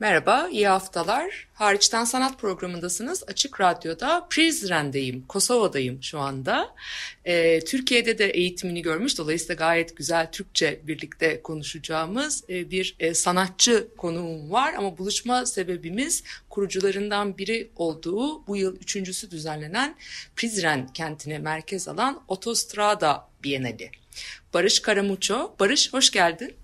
Merhaba, iyi haftalar. Hariçten Sanat programındasınız. Açık Radyo'da Prizren'deyim, Kosova'dayım şu anda. Ee, Türkiye'de de eğitimini görmüş, dolayısıyla gayet güzel Türkçe birlikte konuşacağımız e, bir e, sanatçı konuğum var. Ama buluşma sebebimiz kurucularından biri olduğu bu yıl üçüncüsü düzenlenen Prizren kentine merkez alan Otostrada Bienali. Barış Karamuço. Barış hoş geldin.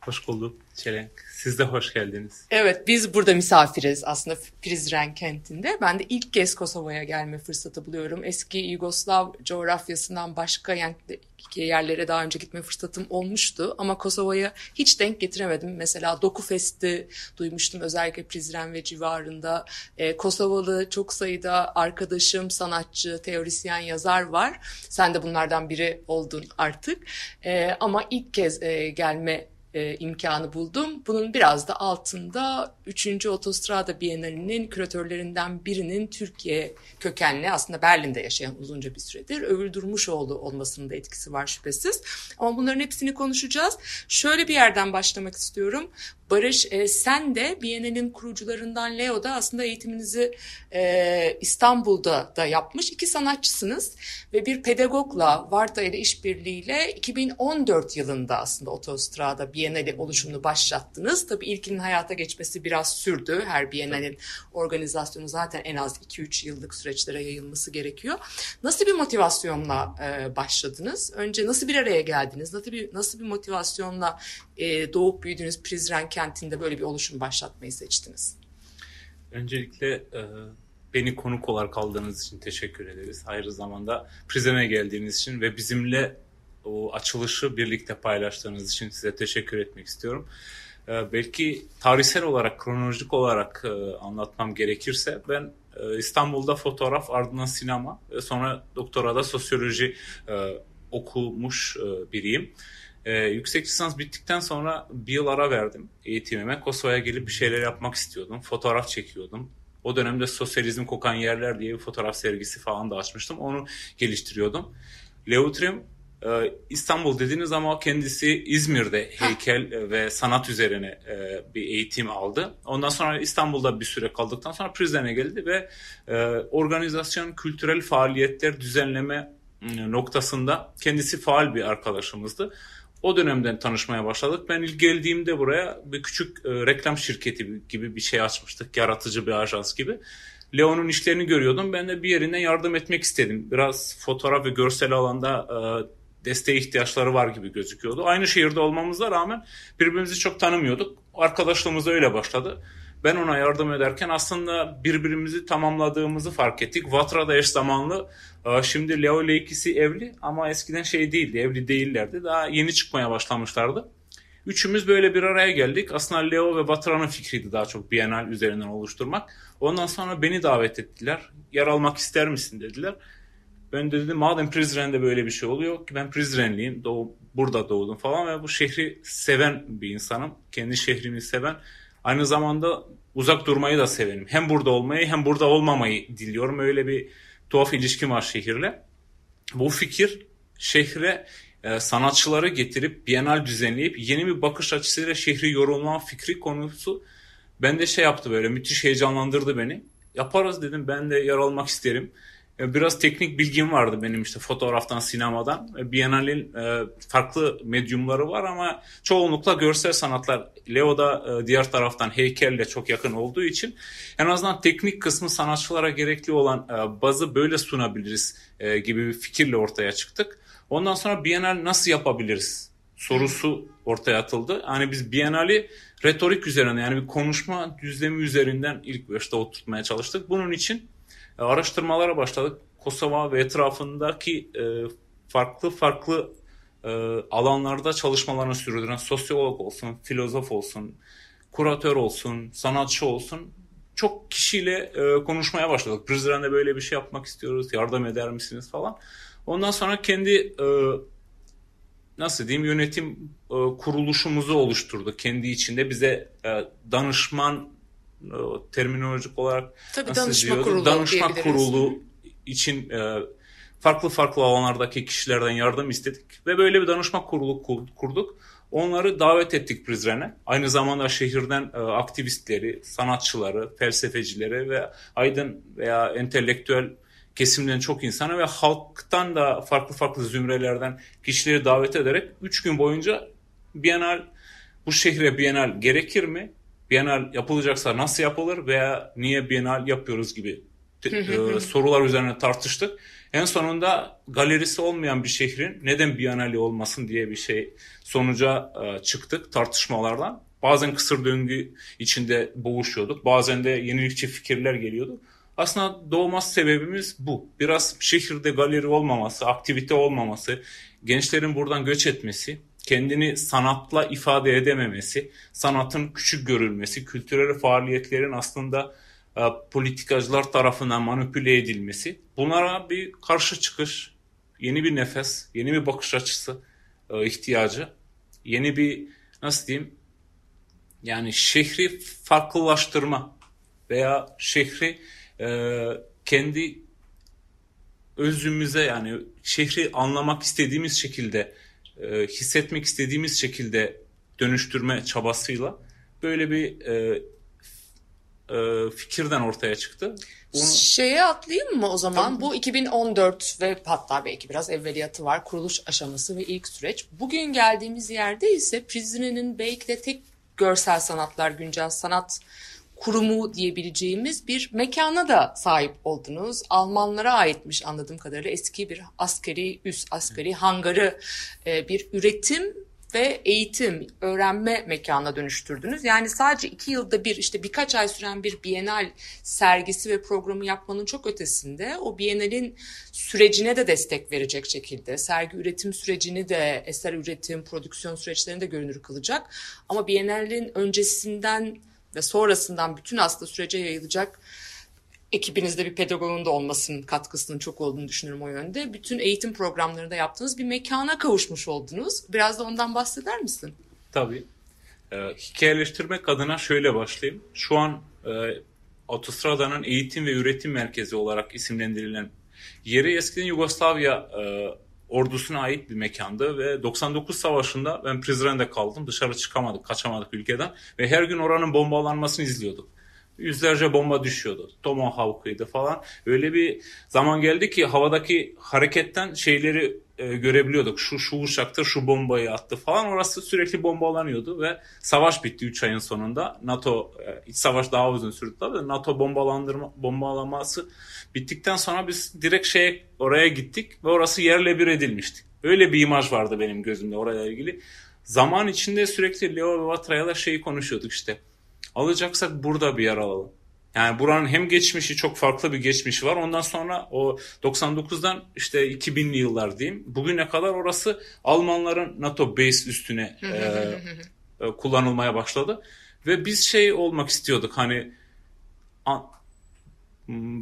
Hoş bulduk Çelenk. Siz de hoş geldiniz. Evet biz burada misafiriz aslında Prizren kentinde. Ben de ilk kez Kosova'ya gelme fırsatı buluyorum. Eski Yugoslav coğrafyasından başka yerlere daha önce gitme fırsatım olmuştu. Ama Kosova'ya hiç denk getiremedim. Mesela Doku Fest'i duymuştum özellikle Prizren ve civarında. Ee, Kosovalı çok sayıda arkadaşım, sanatçı, teorisyen, yazar var. Sen de bunlardan biri oldun artık. Ee, ama ilk kez e, gelme e, imkanı buldum. Bunun biraz da altında 3. Otostrada Bienalinin küratörlerinden birinin Türkiye kökenli aslında Berlin'de yaşayan uzunca bir süredir Övül Durmuşoğlu olmasının da etkisi var şüphesiz. Ama bunların hepsini konuşacağız. Şöyle bir yerden başlamak istiyorum. Barış e, sen de Biennial'in kurucularından Leo'da aslında eğitiminizi e, İstanbul'da da yapmış iki sanatçısınız ve bir pedagogla Varta ile işbirliğiyle 2014 yılında aslında Otostrada Biennial'i oluşumunu başlattınız. Tabii ilkinin hayata geçmesi biraz sürdü. Her Biennial'in organizasyonu zaten en az 2-3 yıllık süreçlere yayılması gerekiyor. Nasıl bir motivasyonla e, başladınız? Önce nasıl bir araya geldiniz? Nasıl bir, nasıl bir motivasyonla e, doğup büyüdüğünüz Prizren kentinde böyle bir oluşum başlatmayı seçtiniz? Öncelikle e, beni konuk olarak aldığınız için teşekkür ederiz. Ayrı zamanda Prizren'e geldiğiniz için ve bizimle o açılışı birlikte paylaştığınız için size teşekkür etmek istiyorum. E, belki tarihsel olarak, kronolojik olarak e, anlatmam gerekirse ben e, İstanbul'da fotoğraf, ardından sinema, sonra doktorada sosyoloji e, okumuş e, biriyim. Ee, yüksek lisans bittikten sonra bir yıl ara verdim eğitimime. Kosova'ya gelip bir şeyler yapmak istiyordum. Fotoğraf çekiyordum. O dönemde Sosyalizm Kokan Yerler diye bir fotoğraf sergisi falan da açmıştım. Onu geliştiriyordum. Leutrim e, İstanbul dediğiniz ama kendisi İzmir'de heykel ve sanat üzerine e, bir eğitim aldı. Ondan sonra İstanbul'da bir süre kaldıktan sonra Prizren'e geldi ve e, organizasyon, kültürel faaliyetler düzenleme noktasında kendisi faal bir arkadaşımızdı. O dönemden tanışmaya başladık. Ben ilk geldiğimde buraya bir küçük e, reklam şirketi gibi bir şey açmıştık. Yaratıcı bir ajans gibi. Leo'nun işlerini görüyordum. Ben de bir yerinden yardım etmek istedim. Biraz fotoğraf ve görsel alanda e, desteğe ihtiyaçları var gibi gözüküyordu. Aynı şehirde olmamıza rağmen birbirimizi çok tanımıyorduk. Arkadaşlığımız öyle başladı. Ben ona yardım ederken aslında birbirimizi tamamladığımızı fark ettik. Vatra'da eş zamanlı. Şimdi Leo ile ikisi evli ama eskiden şey değildi, evli değillerdi. Daha yeni çıkmaya başlamışlardı. Üçümüz böyle bir araya geldik. Aslında Leo ve Vatra'nın fikriydi daha çok Bienal üzerinden oluşturmak. Ondan sonra beni davet ettiler. Yer almak ister misin dediler. Ben de dedim madem Prizren'de böyle bir şey oluyor ki ben Prizrenliyim. Doğu, burada doğdum falan ve bu şehri seven bir insanım. Kendi şehrimi seven Aynı zamanda uzak durmayı da severim. Hem burada olmayı hem burada olmamayı diliyorum. Öyle bir tuhaf ilişkim var şehirle. Bu fikir şehre e, sanatçıları getirip bienal düzenleyip yeni bir bakış açısıyla şehri yorumlama fikri konusu ben de şey yaptı böyle müthiş heyecanlandırdı beni. Yaparız dedim ben de yer almak isterim. E, biraz teknik bilgim vardı benim işte fotoğraftan, sinemadan. E, Biennale'in e, farklı medyumları var ama çoğunlukla görsel sanatlar. Leo da diğer taraftan heykelle çok yakın olduğu için en azından teknik kısmı sanatçılara gerekli olan bazı böyle sunabiliriz gibi bir fikirle ortaya çıktık. Ondan sonra Biennale nasıl yapabiliriz sorusu ortaya atıldı. Hani biz Biennale retorik üzerine yani bir konuşma düzlemi üzerinden ilk başta oturtmaya çalıştık. Bunun için e, araştırmalara başladık. Kosova ve etrafındaki e, farklı farklı e, alanlarda çalışmalarını sürdüren sosyolog olsun, filozof olsun, kuratör olsun, sanatçı olsun çok kişiyle e, konuşmaya başladık. Prizren'de böyle bir şey yapmak istiyoruz, yardım eder misiniz falan. Ondan sonra kendi e, nasıl diyeyim yönetim e, kuruluşumuzu oluşturdu. Kendi içinde bize e, danışman terminolojik olarak Tabii nasıl danışma diyordu? kurulu danışma kurulu için e, farklı farklı alanlardaki kişilerden yardım istedik ve böyle bir danışma kurulu kur- kurduk. Onları davet ettik Prizren'e. Aynı zamanda şehirden e, aktivistleri, sanatçıları, felsefecileri ve aydın veya entelektüel kesimden çok insanı ve halktan da farklı farklı zümrelerden kişileri davet ederek 3 gün boyunca Bienal bu şehre Bienal gerekir mi? Bienal yapılacaksa nasıl yapılır veya niye Bienal yapıyoruz gibi e, sorular üzerine tartıştık. En sonunda galerisi olmayan bir şehrin neden Bienali olmasın diye bir şey sonuca e, çıktık tartışmalardan. Bazen kısır döngü içinde boğuşuyorduk. Bazen de yenilikçi fikirler geliyordu. Aslında doğması sebebimiz bu. Biraz şehirde galeri olmaması, aktivite olmaması, gençlerin buradan göç etmesi, kendini sanatla ifade edememesi, sanatın küçük görülmesi, kültürel faaliyetlerin aslında e, politikacılar tarafından manipüle edilmesi. Bunlara bir karşı çıkış, yeni bir nefes, yeni bir bakış açısı e, ihtiyacı, yeni bir nasıl diyeyim yani şehri farklılaştırma veya şehri e, kendi özümüze yani şehri anlamak istediğimiz şekilde e, hissetmek istediğimiz şekilde dönüştürme çabasıyla böyle bir e, e, fikirden ortaya çıktı. Bunu, Şeye atlayayım mı o zaman? Bu 2014 ve hatta belki biraz evveliyatı var. Kuruluş aşaması ve ilk süreç. Bugün geldiğimiz yerde ise Prizren'in belki de tek görsel sanatlar, güncel sanat kurumu diyebileceğimiz bir mekana da sahip oldunuz. Almanlara aitmiş anladığım kadarıyla eski bir askeri üs, askeri hangarı e, bir üretim ve eğitim, öğrenme mekanına dönüştürdünüz. Yani sadece iki yılda bir işte birkaç ay süren bir Bienal sergisi ve programı yapmanın çok ötesinde o Bienal'in sürecine de destek verecek şekilde sergi üretim sürecini de eser üretim, prodüksiyon süreçlerini de görünür kılacak. Ama Bienal'in öncesinden ve sonrasından bütün aslında sürece yayılacak ekibinizde bir pedagogun da olmasının katkısının çok olduğunu düşünüyorum o yönde. Bütün eğitim programlarında yaptığınız bir mekana kavuşmuş oldunuz. Biraz da ondan bahseder misin? Tabii. Ee, hikayeleştirmek adına şöyle başlayayım. Şu an e, Autostrada'nın eğitim ve üretim merkezi olarak isimlendirilen yeri eskiden Yugoslavya e, ordusuna ait bir mekandı ve 99 savaşında ben Prizren'de kaldım. Dışarı çıkamadık, kaçamadık ülkeden ve her gün oranın bombalanmasını izliyorduk. Yüzlerce bomba düşüyordu. Tomahawk'ıydı falan. Öyle bir zaman geldi ki havadaki hareketten şeyleri e, görebiliyorduk. Şu şu uçaktır şu bombayı attı falan. Orası sürekli bombalanıyordu ve savaş bitti 3 ayın sonunda. NATO e, iç savaş daha uzun sürdü tabii. NATO bombalandırma bombalaması bittikten sonra biz direkt şeye oraya gittik ve orası yerle bir edilmişti. Öyle bir imaj vardı benim gözümde oraya ilgili. Zaman içinde sürekli Leo ve Vatra'yla şeyi konuşuyorduk işte. Alacaksak burada bir yer alalım. Yani buranın hem geçmişi çok farklı bir geçmişi var. Ondan sonra o 99'dan işte 2000'li yıllar diyeyim. Bugüne kadar orası Almanların NATO base üstüne e, e, kullanılmaya başladı. Ve biz şey olmak istiyorduk hani an-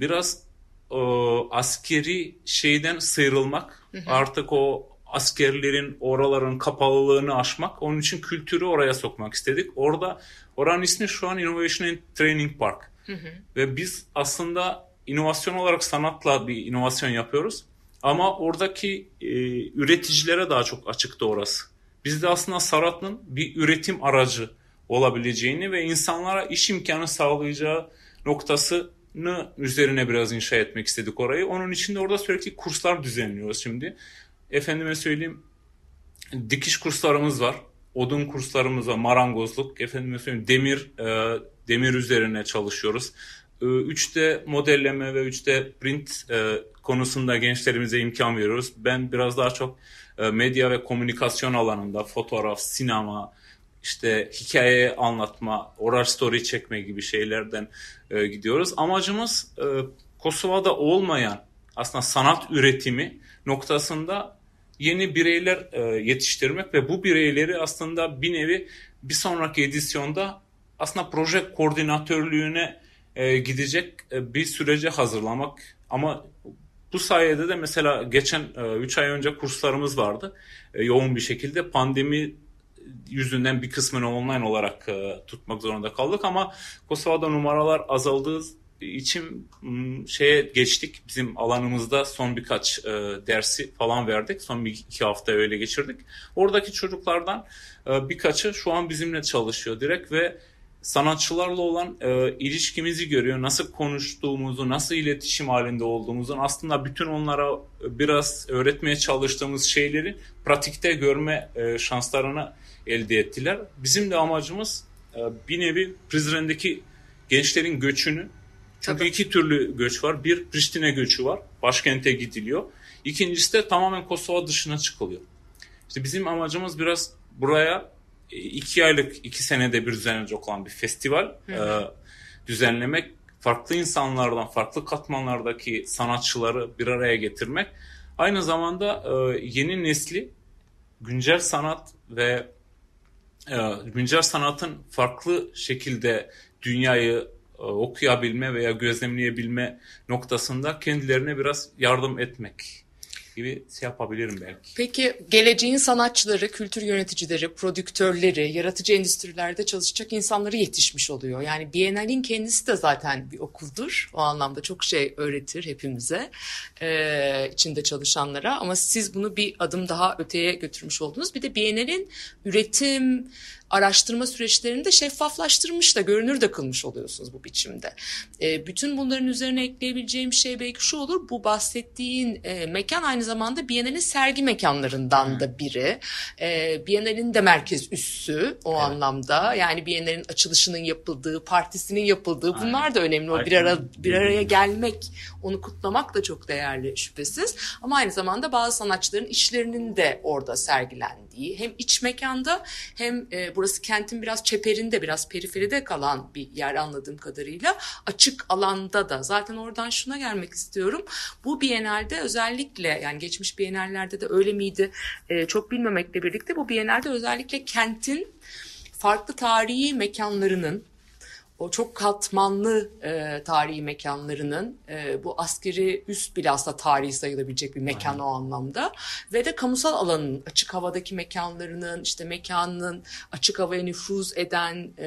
biraz o, askeri şeyden sıyrılmak. Artık o askerlerin oraların kapalılığını aşmak. Onun için kültürü oraya sokmak istedik. Orada oranın ismi şu an Innovation and Training Park. Ve biz aslında inovasyon olarak sanatla bir inovasyon yapıyoruz. Ama oradaki e, üreticilere daha çok açıktı orası. Biz de aslında sanatın bir üretim aracı olabileceğini ve insanlara iş imkanı sağlayacağı noktasını üzerine biraz inşa etmek istedik orayı. Onun için de orada sürekli kurslar düzenliyoruz şimdi. Efendime söyleyeyim dikiş kurslarımız var. Odun kurslarımız var. Marangozluk. Efendime söyleyeyim demir e, demir üzerine çalışıyoruz. e, 3D modelleme ve 3D print e, konusunda gençlerimize imkan veriyoruz. Ben biraz daha çok e, medya ve komünikasyon alanında fotoğraf, sinema, işte hikaye anlatma, oral story çekme gibi şeylerden e, gidiyoruz. Amacımız e, Kosova'da olmayan aslında sanat üretimi noktasında yeni bireyler e, yetiştirmek ve bu bireyleri aslında bir nevi bir sonraki edisyonda aslında proje koordinatörlüğüne e, gidecek e, bir sürece hazırlamak. Ama bu sayede de mesela geçen 3 ay önce kurslarımız vardı. E, yoğun bir şekilde pandemi yüzünden bir kısmını online olarak e, tutmak zorunda kaldık ama Kosova'da numaralar azaldığı için m, şeye geçtik. Bizim alanımızda son birkaç e, dersi falan verdik. Son bir iki hafta öyle geçirdik. Oradaki çocuklardan e, birkaçı şu an bizimle çalışıyor direkt ve sanatçılarla olan e, ilişkimizi görüyor. Nasıl konuştuğumuzu, nasıl iletişim halinde olduğumuzu aslında bütün onlara biraz öğretmeye çalıştığımız şeyleri pratikte görme e, şanslarını elde ettiler. Bizim de amacımız e, bir nevi Prizren'deki gençlerin göçünü çünkü Tabii. iki türlü göç var. Bir Priştine göçü var. Başkente gidiliyor. İkincisi de tamamen Kosova dışına çıkılıyor. İşte bizim amacımız biraz buraya e, iki aylık, iki senede bir düzenlenecek olan bir festival e, düzenlemek. Farklı insanlardan, farklı katmanlardaki sanatçıları bir araya getirmek. Aynı zamanda e, yeni nesli güncel sanat ve e, güncel sanatın farklı şekilde dünyayı okuyabilme veya gözlemleyebilme noktasında kendilerine biraz yardım etmek gibi şey yapabilirim belki. Peki geleceğin sanatçıları, kültür yöneticileri, prodüktörleri, yaratıcı endüstrilerde çalışacak insanları yetişmiş oluyor. Yani Biennale'in kendisi de zaten bir okuldur. O anlamda çok şey öğretir hepimize, e, içinde çalışanlara. Ama siz bunu bir adım daha öteye götürmüş oldunuz. Bir de Biennale'in üretim, araştırma süreçlerini de şeffaflaştırmış da görünür de kılmış oluyorsunuz bu biçimde. E, bütün bunların üzerine ekleyebileceğim şey belki şu olur. Bu bahsettiğin e, mekan aynı zamanda Biennale'in sergi mekanlarından da biri. E, Biennale'in de merkez üssü o anlamda. Yani Biennale'in açılışının yapıldığı, partisinin yapıldığı bunlar da önemli. O bir ara bir araya gelmek, onu kutlamak da çok değerli şüphesiz. Ama aynı zamanda bazı sanatçıların işlerinin de orada sergilendiği hem iç mekanda hem e, burası kentin biraz çeperinde biraz periferide kalan bir yer anladığım kadarıyla açık alanda da zaten oradan şuna gelmek istiyorum. Bu Biennale'de özellikle yani geçmiş Biennale'lerde de öyle miydi e, çok bilmemekle birlikte bu Biennale'de özellikle kentin farklı tarihi mekanlarının o çok katmanlı e, tarihi mekanlarının e, bu askeri üst bile aslında tarihi sayılabilecek bir mekan o anlamda ve de kamusal alanın açık havadaki mekanlarının işte mekanın açık havaya nüfuz eden e,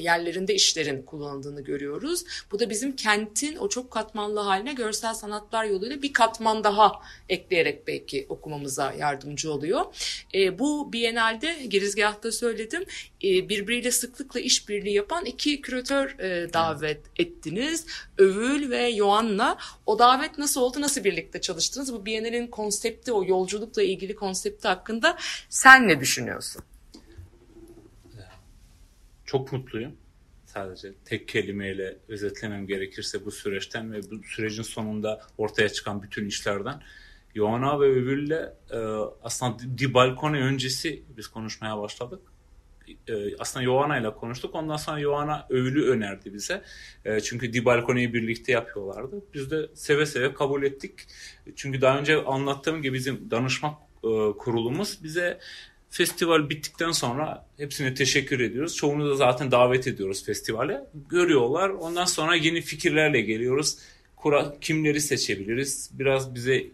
yerlerinde işlerin kullanıldığını görüyoruz. Bu da bizim kentin o çok katmanlı haline görsel sanatlar yoluyla bir katman daha ekleyerek belki okumamıza yardımcı oluyor. E, bu Biennale'de girizgahta söyledim e, birbiriyle sıklıkla işbirliği yapan iki küratör e, davet ettiniz. Övül ve Yoan'la. O davet nasıl oldu? Nasıl birlikte çalıştınız? Bu Biennale'nin konsepti, o yolculukla ilgili konsepti hakkında sen ne düşünüyorsun? Çok mutluyum. Sadece tek kelimeyle özetlemem gerekirse bu süreçten ve bu sürecin sonunda ortaya çıkan bütün işlerden. Yoana ve Övül'le e, aslında Di Balcone öncesi biz konuşmaya başladık. E, aslında Yoana ile konuştuk. Ondan sonra Yoana Övül'ü önerdi bize. E, çünkü Di Balcone'yi birlikte yapıyorlardı. Biz de seve seve kabul ettik. Çünkü daha önce anlattığım gibi bizim danışma e, kurulumuz bize festival bittikten sonra hepsine teşekkür ediyoruz. Çoğunu da zaten davet ediyoruz festivale. Görüyorlar. Ondan sonra yeni fikirlerle geliyoruz. Kura, kimleri seçebiliriz? Biraz bize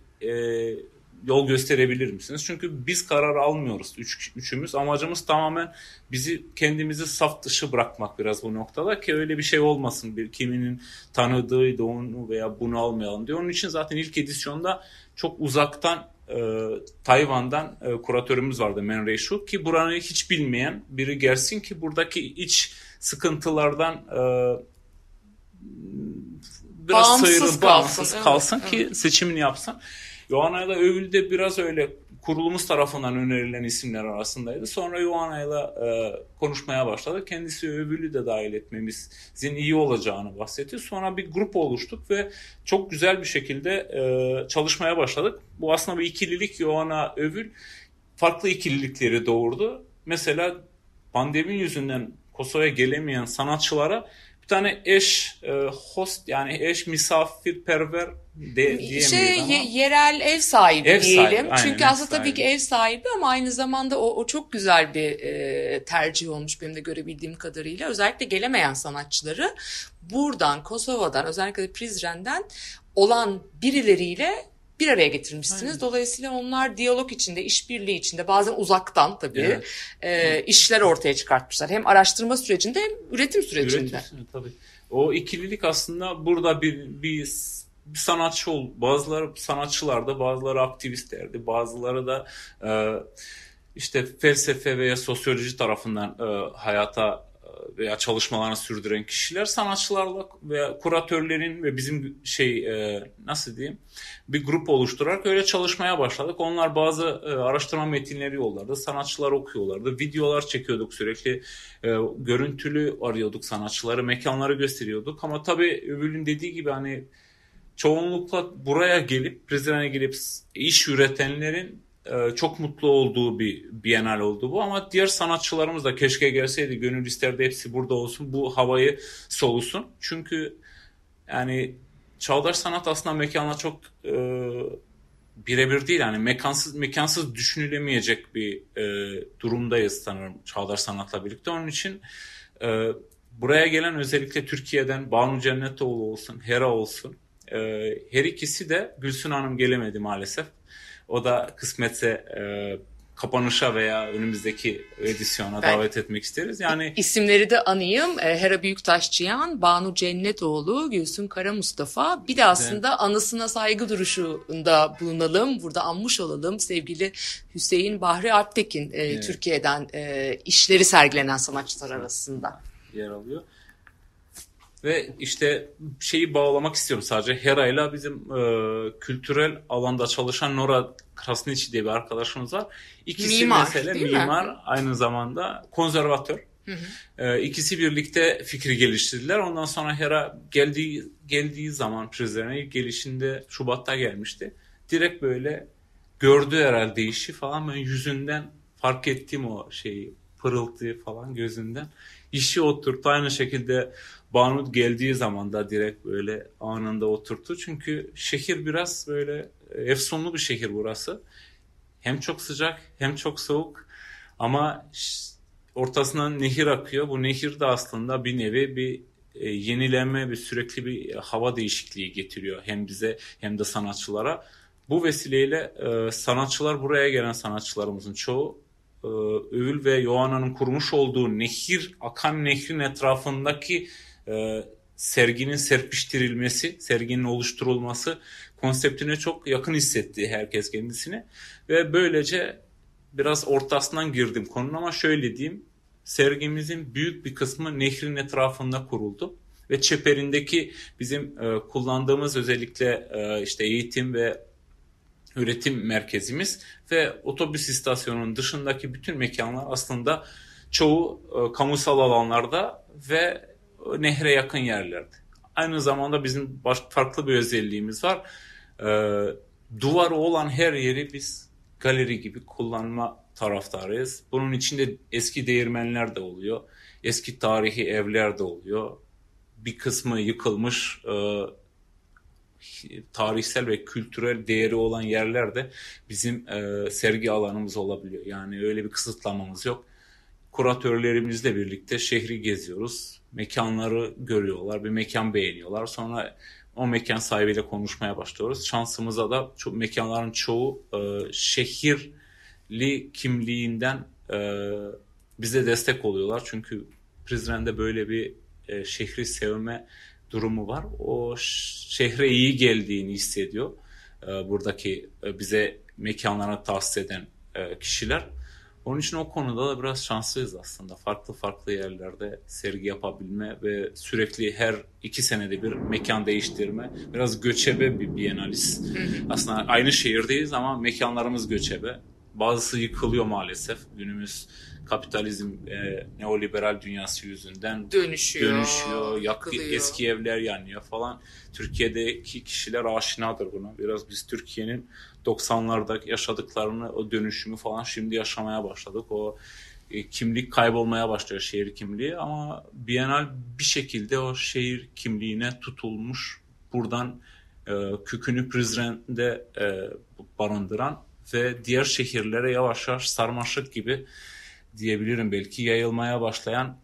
yol gösterebilir misiniz? Çünkü biz karar almıyoruz üç, üçümüz. Amacımız tamamen bizi kendimizi saf dışı bırakmak biraz bu noktada ki öyle bir şey olmasın. Bir kiminin tanıdığı onu veya bunu almayalım diye. Onun için zaten ilk edisyonda çok uzaktan e, Tayvan'dan e, kuratörümüz vardı Men Reishu ki buranı hiç bilmeyen biri gelsin ki buradaki iç sıkıntılardan e, biraz Bağımsız sıyrıl, kalsın, bağımsız evet, kalsın ki seçimini yapsın. Yohana'yla Övül'de biraz öyle kurulumuz tarafından önerilen isimler arasındaydı. Sonra Ioanna'yla e, konuşmaya başladık. Kendisi övülü de dahil etmemizin iyi olacağını bahsetti. Sonra bir grup oluştuk ve çok güzel bir şekilde e, çalışmaya başladık. Bu aslında bir ikililik Ioanna övül farklı ikililikleri doğurdu. Mesela pandemi yüzünden Kosova'ya gelemeyen sanatçılara bir tane eş e, host yani eş misafirperver de, diyemeyiz şey ama. ye- yerel ev sahibi Ev sahibi, diyelim. aynen, Çünkü aslında tabii sahibi. ki ev sahibi ama aynı zamanda o, o çok güzel bir e, tercih olmuş benim de görebildiğim kadarıyla. Özellikle gelemeyen sanatçıları buradan Kosova'dan özellikle de Prizren'den olan birileriyle bir araya getirmişsiniz. Dolayısıyla onlar diyalog içinde, işbirliği içinde bazen uzaktan tabii Evet. e, işler ortaya çıkartmışlar. Hem araştırma sürecinde hem üretim sürecinde. Üretiyorsun, tabii. O ikililik aslında burada bir, bir, bir sanatçı ol. Bazıları sanatçılar da bazıları aktivistlerdi. Bazıları da e, işte felsefe veya sosyoloji tarafından e, hayata veya çalışmalarını sürdüren kişiler sanatçılarla veya kuratörlerin ve bizim şey e, nasıl diyeyim bir grup oluşturarak öyle çalışmaya başladık. Onlar bazı e, araştırma metinleri yollardı. Sanatçılar okuyorlardı. Videolar çekiyorduk sürekli. E, görüntülü arıyorduk sanatçıları. Mekanları gösteriyorduk. Ama tabii Övül'ün dediği gibi hani çoğunlukla buraya gelip Prizren'e gelip iş üretenlerin e, çok mutlu olduğu bir bienal oldu bu. Ama diğer sanatçılarımız da keşke gelseydi gönül isterdi hepsi burada olsun bu havayı solusun çünkü yani çağdaş sanat aslında mekanla çok e, birebir değil yani mekansız mekansız düşünülemeyecek bir e, durumdayız sanırım çağdaş sanatla birlikte. Onun için e, buraya gelen özellikle Türkiye'den Banu Cennetoğlu olsun Hera olsun e, her ikisi de Gülsün Hanım gelemedi maalesef o da kısmetse e, kapanışa veya önümüzdeki edisyona Ben- davet etmek isteriz. Yani İsimleri de anayım. E, Hera Büyüktaşçıyan, Banu Cennetoğlu, Gülsün Kara Mustafa. Bir de aslında anısına saygı duruşunda bulunalım. Burada anmış olalım. Sevgili Hüseyin Bahri Alptekin e, Evet. Türkiye'den e, işleri sergilenen sanatçılar arasında. yer alıyor. Ve işte şeyi bağlamak istiyorum sadece. Hera'yla bizim e, kültürel alanda çalışan Nora Krasniqi diye bir arkadaşımız var. İkisi Mimar, mesela değil mi? mimar aynı zamanda konservatör. E, ikisi birlikte fikri geliştirdiler. Ondan sonra Hera geldiği geldiği zaman Prizren'e ilk gelişinde Şubat'ta gelmişti. Direkt böyle gördü herhalde işi falan. Ben yüzünden fark ettim o şeyi pırıltıyı falan gözünden. İşi oturttu. Aynı şekilde Banu geldiği zaman da direkt böyle anında oturttu. Çünkü şehir biraz böyle e, efsunlu bir şehir burası. Hem çok sıcak hem çok soğuk ama ortasından nehir akıyor. Bu nehir de aslında bir nevi bir e, yenilenme, bir sürekli bir hava değişikliği getiriyor hem bize hem de sanatçılara. Bu vesileyle e, sanatçılar buraya gelen sanatçılarımızın çoğu Övül ve Yohana'nın kurmuş olduğu nehir, akan nehrin etrafındaki e, serginin serpiştirilmesi, serginin oluşturulması konseptine çok yakın hissetti herkes kendisini. Ve böylece biraz ortasından girdim konunun ama şöyle diyeyim. Sergimizin büyük bir kısmı nehrin etrafında kuruldu. Ve çeperindeki bizim e, kullandığımız özellikle e, işte eğitim ve üretim merkezimiz ve otobüs istasyonunun dışındaki bütün mekanlar aslında çoğu e, kamusal alanlarda ve nehre yakın yerlerde. Aynı zamanda bizim baş, farklı bir özelliğimiz var. E, duvarı olan her yeri biz galeri gibi kullanma taraftarıyız. Bunun içinde eski değirmenler de oluyor. Eski tarihi evler de oluyor. Bir kısmı yıkılmış e, tarihsel ve kültürel değeri olan yerlerde bizim e, sergi alanımız olabiliyor. Yani öyle bir kısıtlamamız yok. Kuratörlerimizle birlikte şehri geziyoruz. Mekanları görüyorlar, bir mekan beğeniyorlar. Sonra o mekan sahibiyle konuşmaya başlıyoruz. Şansımıza da çok, mekanların çoğu e, şehirli kimliğinden e, bize destek oluyorlar. Çünkü Prizren'de böyle bir e, şehri sevme durumu var. O şehre iyi geldiğini hissediyor. E, buradaki e, bize mekanlarını tahsis eden e, kişiler. Onun için o konuda da biraz şanslıyız aslında. Farklı farklı yerlerde sergi yapabilme ve sürekli her iki senede bir mekan değiştirme. Biraz göçebe bir bienalist. Aslında aynı şehirdeyiz ama mekanlarımız göçebe. Bazısı yıkılıyor maalesef. Günümüz kapitalizm, e, neoliberal dünyası yüzünden Dönüşüyor. dönüşüyor. Yak, eski evler yanıyor falan. Türkiye'deki kişiler aşinadır buna. Biraz biz Türkiye'nin 90'larda yaşadıklarını, o dönüşümü falan şimdi yaşamaya başladık. O e, kimlik kaybolmaya başlıyor şehir kimliği ama Bienal bir şekilde o şehir kimliğine tutulmuş. Buradan e, kökünü Prizren'de e, barındıran ve diğer şehirlere yavaş yavaş sarmaşık gibi diyebilirim. Belki yayılmaya başlayan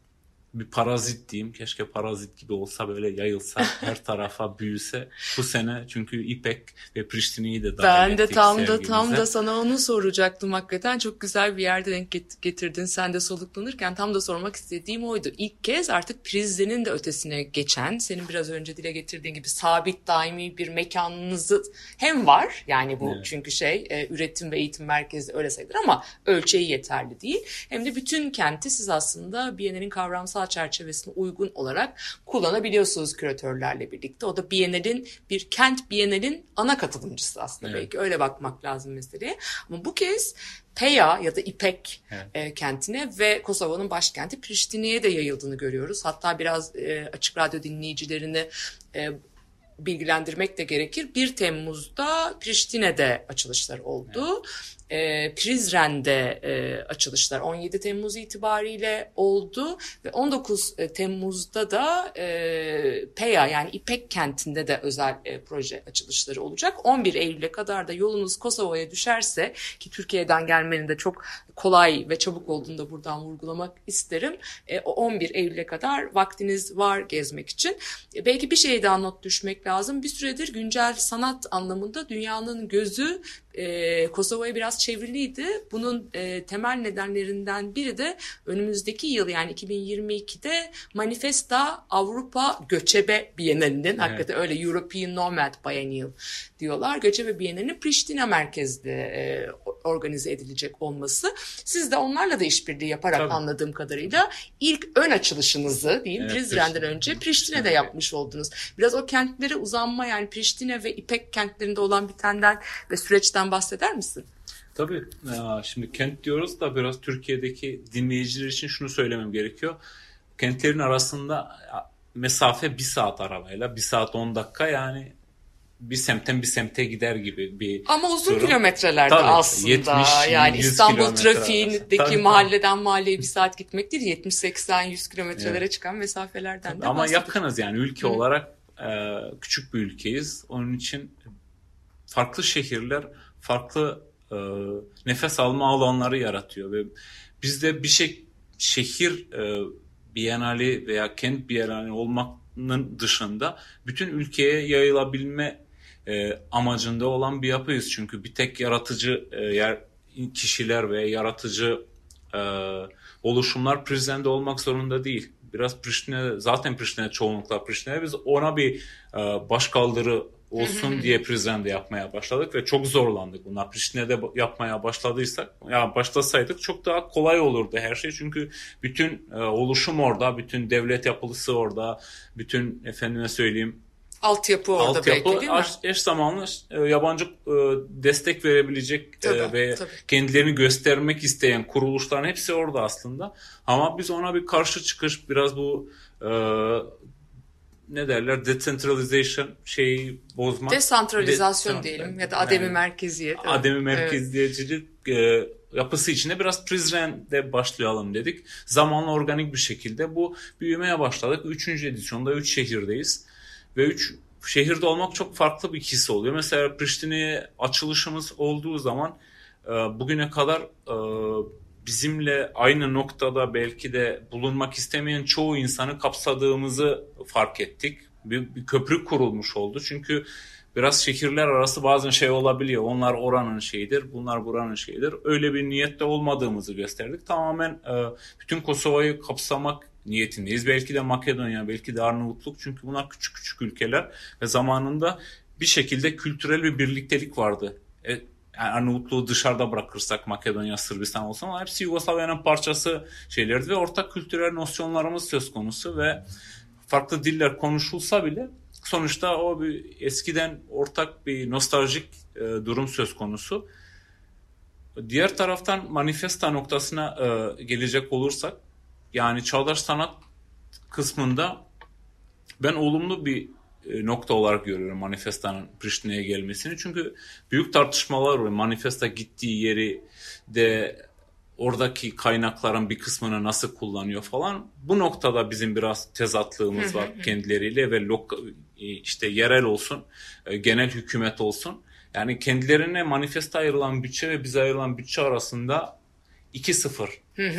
bir parazit diyeyim. Keşke parazit gibi olsa böyle yayılsa her tarafa büyüse. Bu sene çünkü İpek ve Priştine'yi de dahil Ben de tam da tam da sana onu soracaktım hakikaten. Çok güzel bir yerde denk get- getirdin sen de soluklanırken. Tam da sormak istediğim oydu. İlk kez artık Prizren'in de ötesine geçen, senin biraz önce dile getirdiğin gibi sabit daimi bir mekanınızı hem var. Yani bu Evet. çünkü şey e, üretim ve eğitim merkezi öyle sayılır ama ölçeği yeterli değil. Hem de bütün kenti siz aslında Biennale'in kavramsal çerçevesine uygun olarak kullanabiliyorsunuz küratörlerle birlikte. O da Biennale'in bir kent Biennale'in ana katılımcısı aslında Evet. belki öyle bakmak lazım meseleye. Ama bu kez Peya ya da İpek Evet. e, kentine ve Kosova'nın başkenti Priştine'ye de yayıldığını görüyoruz. Hatta biraz e, açık radyo dinleyicilerini e, bilgilendirmek de gerekir. 1 Temmuz'da Priştine'de açılışlar oldu. E, Prizren'de e, açılışlar 17 Temmuz itibariyle oldu ve 19 Temmuz'da da e, Peya yani İpek kentinde de özel e, proje açılışları olacak. 11 Eylül'e kadar da yolunuz Kosova'ya düşerse ki Türkiye'den gelmenin de çok kolay ve çabuk olduğunu da buradan vurgulamak isterim. E, o 11 Eylül'e kadar vaktiniz var gezmek için. E, belki bir şey daha not düşmek lazım. Bir süredir güncel sanat anlamında dünyanın gözü e, Kosova'ya biraz çevriliydi. Bunun e, temel nedenlerinden biri de önümüzdeki yıl yani 2022'de Manifesta Avrupa Göçebe Bienalinin hakikaten öyle European Nomad Biennial diyorlar. Göçebe Bienalinin Priştine merkezli e, organize edilecek olması. Siz de onlarla da işbirliği yaparak Tabii. anladığım kadarıyla ilk ön açılışınızı diyeyim Evet, Prizren'den önce Priştine'de Evet. yapmış oldunuz. Biraz o kentlere uzanma yani Priştine ve İpek kentlerinde olan bitenden ve süreçten bahseder misin? Tabii. Aa, Şimdi kent diyoruz da biraz Türkiye'deki dinleyiciler için şunu söylemem gerekiyor. Kentlerin arasında mesafe bir saat arabayla, bir saat on dakika yani bir semtten bir semte gider gibi bir Ama uzun durum. kilometrelerde Tabii, aslında 70, yani 100 İstanbul trafiğindeki. Tabii, mahalleden mahalleye bir saat gitmek değil 70 80 100 kilometrelere Evet. çıkan mesafelerden de Ama bahsediyoruz. yakınız yani ülke Hı. olarak e, küçük bir ülkeyiz. Onun için farklı şehirler farklı e, nefes alma alanları yaratıyor ve bizde bir şey şehir e, bienali veya kent bienali olmanın dışında bütün ülkeye yayılabilme e, amacında olan bir yapıyız. Çünkü bir tek yaratıcı e, yer, kişiler ve yaratıcı e, oluşumlar Prizren'de olmak zorunda değil. Biraz Priştine, zaten Priştine çoğunlukla Priştine. Biz ona bir e, başkaldırı olsun diye Prizren'de yapmaya başladık ve çok zorlandık. Bunlar Priştine'de yapmaya başladıysak, ya başlasaydık çok daha kolay olurdu her şey. Çünkü bütün e, oluşum orada, bütün devlet yapılısı orada, bütün efendime söyleyeyim Altyapı orada belki altyapı değil mi? eş, zamanlı e, yabancı e, destek verebilecek e, Tabii, ve tabii. kendilerini göstermek isteyen kuruluşların hepsi orada aslında. Ama biz ona bir karşı çıkış biraz bu ne derler decentralization şeyi bozmak. Desantralizasyon De- diyelim ya da ademi Yani merkeziyet. evet. Ademi Evet. merkeziyetçilik e, yapısı içinde biraz Prizren'de başlayalım dedik. Zamanla organik bir şekilde bu büyümeye başladık. Üçüncü edisyonda üç şehirdeyiz. Ve üç şehirde olmak çok farklı bir his oluyor. Mesela Priştine'ye açılışımız olduğu zaman e, bugüne kadar e, bizimle aynı noktada belki de bulunmak istemeyen çoğu insanı kapsadığımızı fark ettik. Bir, bir köprü kurulmuş oldu. Çünkü biraz şehirler arası bazen şey olabiliyor. Onlar oranın şeyidir, bunlar buranın şeyidir. Öyle bir niyette olmadığımızı gösterdik. Tamamen e, bütün Kosova'yı kapsamak niyetindeyiz. Belki de Makedonya, belki de Arnavutluk. Çünkü bunlar küçük küçük ülkeler ve zamanında bir şekilde kültürel bir birliktelik vardı. E, yani Arnavutluğu dışarıda bırakırsak Makedonya, Sırbistan olsa ama hepsi Yugoslavya'nın parçası şeylerdi ve ortak kültürel nosyonlarımız söz konusu ve farklı diller konuşulsa bile sonuçta o bir eskiden ortak bir nostaljik e, durum söz konusu. Diğer taraftan manifesta noktasına e, gelecek olursak yani çağdaş sanat kısmında ben olumlu bir nokta olarak görüyorum manifestanın Priştine'ye gelmesini. Çünkü büyük tartışmalar var. Manifesta gittiği yeri de oradaki kaynakların bir kısmını nasıl kullanıyor falan. Bu noktada bizim biraz tezatlığımız var kendileriyle ve loka- e, işte yerel olsun, e, genel hükümet olsun. Yani kendilerine manifesta ayrılan bütçe ve bize ayrılan bütçe arasında 2-0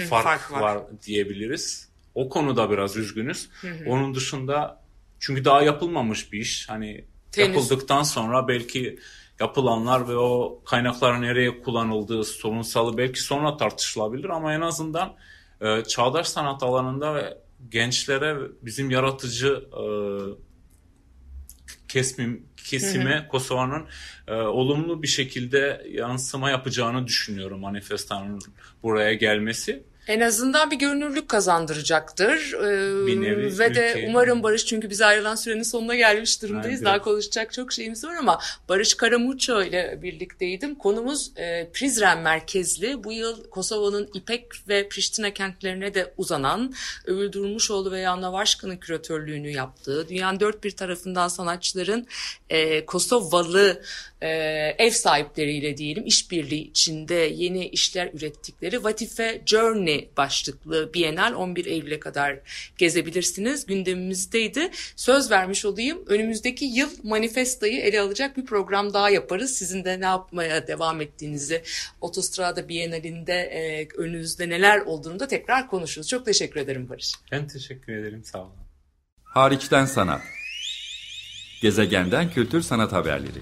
fark, fark var. var. diyebiliriz. O konuda biraz üzgünüz. Onun dışında çünkü daha yapılmamış bir iş. Hani Henüz. yapıldıktan sonra belki yapılanlar ve o kaynakların nereye kullanıldığı sorunsalı belki sonra tartışılabilir ama en azından e, çağdaş sanat alanında ve gençlere bizim yaratıcı e, kesmim, kesime Kosova'nın e, olumlu bir şekilde yansıma yapacağını düşünüyorum manifestanın buraya gelmesi. En azından bir görünürlük kazandıracaktır. Ee, Bir nevi ve de ülke- umarım Barış çünkü bize ayrılan sürenin sonuna gelmiş durumdayız. Evet, Daha konuşacak çok şeyimiz var ama Barış Karamuço ile birlikteydim. Konumuz e, Prizren merkezli. Bu yıl Kosova'nın İpek ve Priştine kentlerine de uzanan Övül Durmuşoğlu ve Yana Vaşkan'ın küratörlüğünü yaptığı, dünyanın dört bir tarafından sanatçıların e, Kosovalı e, ev sahipleriyle diyelim işbirliği içinde yeni işler ürettikleri Vatife Journey başlıklı Bienal 11 Eylül'e kadar gezebilirsiniz. Gündemimizdeydi. Söz vermiş olayım. Önümüzdeki yıl manifestayı ele alacak bir program daha yaparız. Sizin de ne yapmaya devam ettiğinizi Otostrada Bienalinde e, önünüzde neler olduğunu da tekrar konuşuruz. Çok teşekkür ederim Barış. Ben teşekkür ederim. Sağ olun. Hariçten sanat. Gezegenden kültür sanat haberleri.